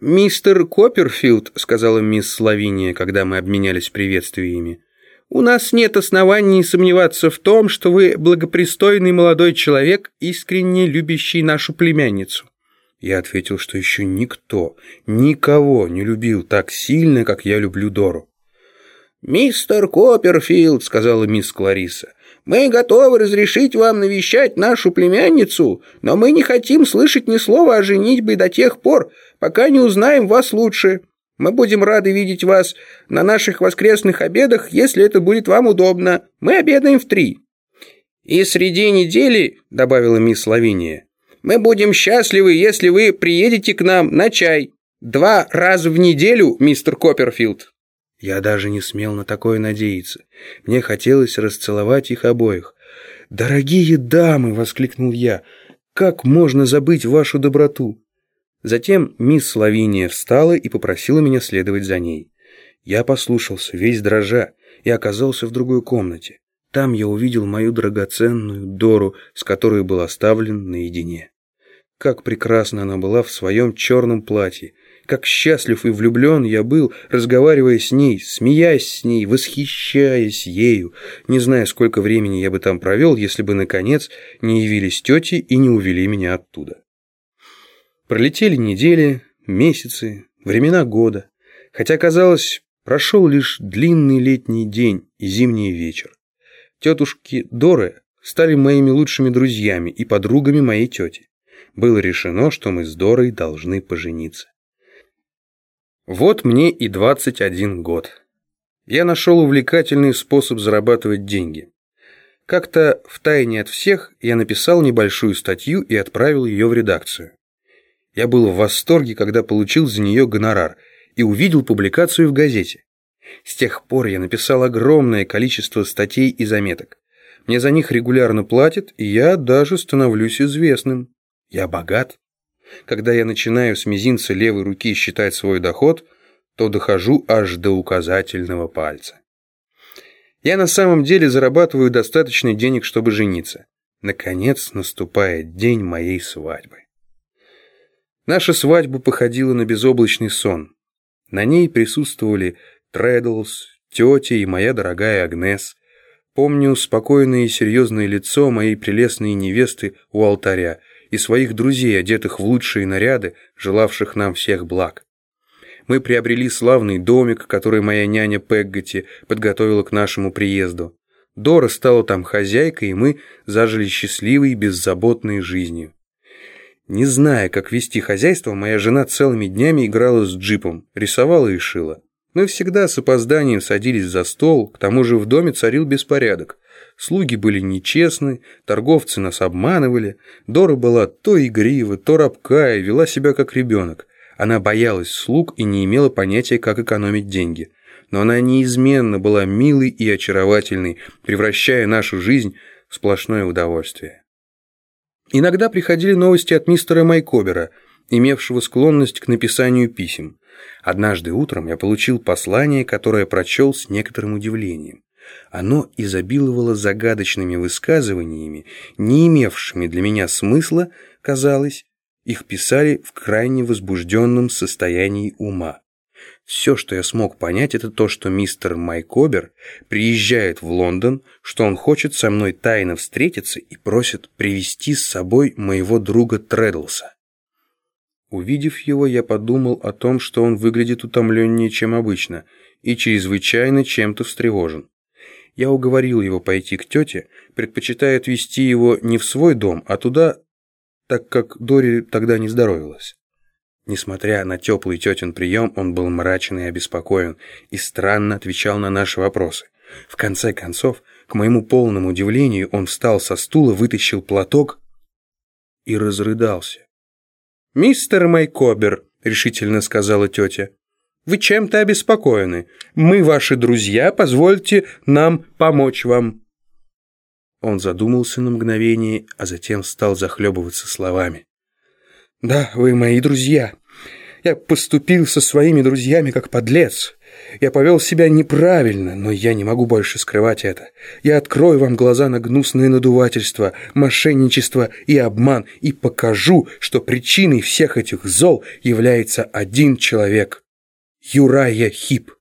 «Мистер Копперфилд», — сказала мисс Лавиния, когда мы обменялись приветствиями, «у нас нет оснований сомневаться в том, что вы благопристойный молодой человек, искренне любящий нашу племянницу». Я ответил, что еще никто, никого не любил так сильно, как я люблю Дору. «Мистер Копперфилд», — сказала мисс Клариса, мы готовы разрешить вам навещать нашу племянницу, но мы не хотим слышать ни слова о женитьбе до тех пор, пока не узнаем вас лучше. Мы будем рады видеть вас на наших воскресных обедах, если это будет вам удобно. Мы обедаем в три». «И среди недели», — добавила мисс Лавиния, «мы будем счастливы, если вы приедете к нам на чай. Два раза в неделю, мистер Копперфилд». Я даже не смел на такое надеяться. Мне хотелось расцеловать их обоих. «Дорогие дамы!» — воскликнул я. «Как можно забыть вашу доброту?» Затем мисс Лавиния встала и попросила меня следовать за ней. Я послушался, весь дрожа, и оказался в другой комнате. Там я увидел мою драгоценную Дору, с которой был оставлен наедине. Как прекрасно она была в своем черном платье, как счастлив и влюблен я был, разговаривая с ней, смеясь с ней, восхищаясь ею, не зная, сколько времени я бы там провел, если бы, наконец, не явились тети и не увели меня оттуда. Пролетели недели, месяцы, времена года, хотя, казалось, прошел лишь длинный летний день и зимний вечер. Тетушки Доры стали моими лучшими друзьями и подругами моей тети. Было решено, что мы с Дорой должны пожениться. Вот мне и 21 год. Я нашел увлекательный способ зарабатывать деньги. Как-то в тайне от всех я написал небольшую статью и отправил ее в редакцию. Я был в восторге, когда получил за нее гонорар и увидел публикацию в газете. С тех пор я написал огромное количество статей и заметок. Мне за них регулярно платят, и я даже становлюсь известным. Я богат. Когда я начинаю с мизинца левой руки считать свой доход, то дохожу аж до указательного пальца. Я на самом деле зарабатываю достаточно денег, чтобы жениться. Наконец наступает день моей свадьбы. Наша свадьба походила на безоблачный сон. На ней присутствовали Трэддлс, тетя и моя дорогая Агнес. Помню спокойное и серьезное лицо моей прелестной невесты у алтаря и своих друзей, одетых в лучшие наряды, желавших нам всех благ. Мы приобрели славный домик, который моя няня Пеггати подготовила к нашему приезду. Дора стала там хозяйкой, и мы зажили счастливой, беззаботной жизнью. Не зная, как вести хозяйство, моя жена целыми днями играла с джипом, рисовала и шила. Мы всегда с опозданием садились за стол, к тому же в доме царил беспорядок. Слуги были нечестны, торговцы нас обманывали. Дора была то игрива, то рабкая, вела себя как ребенок. Она боялась слуг и не имела понятия, как экономить деньги. Но она неизменно была милой и очаровательной, превращая нашу жизнь в сплошное удовольствие. Иногда приходили новости от мистера Майкобера, имевшего склонность к написанию писем. Однажды утром я получил послание, которое прочел с некоторым удивлением. Оно изобиловало загадочными высказываниями, не имевшими для меня смысла, казалось, их писали в крайне возбужденном состоянии ума. Все, что я смог понять, это то, что мистер Майкобер приезжает в Лондон, что он хочет со мной тайно встретиться и просит привести с собой моего друга Треддлса. Увидев его, я подумал о том, что он выглядит утомленнее, чем обычно, и чрезвычайно чем-то встревожен. Я уговорил его пойти к тете, предпочитая отвезти его не в свой дом, а туда, так как Дори тогда не здоровилась. Несмотря на теплый тетин прием, он был мрачен и обеспокоен, и странно отвечал на наши вопросы. В конце концов, к моему полному удивлению, он встал со стула, вытащил платок и разрыдался. «Мистер Майкобер», — решительно сказала тетя, вы чем-то обеспокоены. Мы ваши друзья, позвольте нам помочь вам». Он задумался на мгновение, а затем стал захлебываться словами. «Да, вы мои друзья. Я поступил со своими друзьями как подлец. Я повел себя неправильно, но я не могу больше скрывать это. Я открою вам глаза на гнусное надувательство, мошенничество и обман и покажу, что причиной всех этих зол является один человек – Юрая Хип.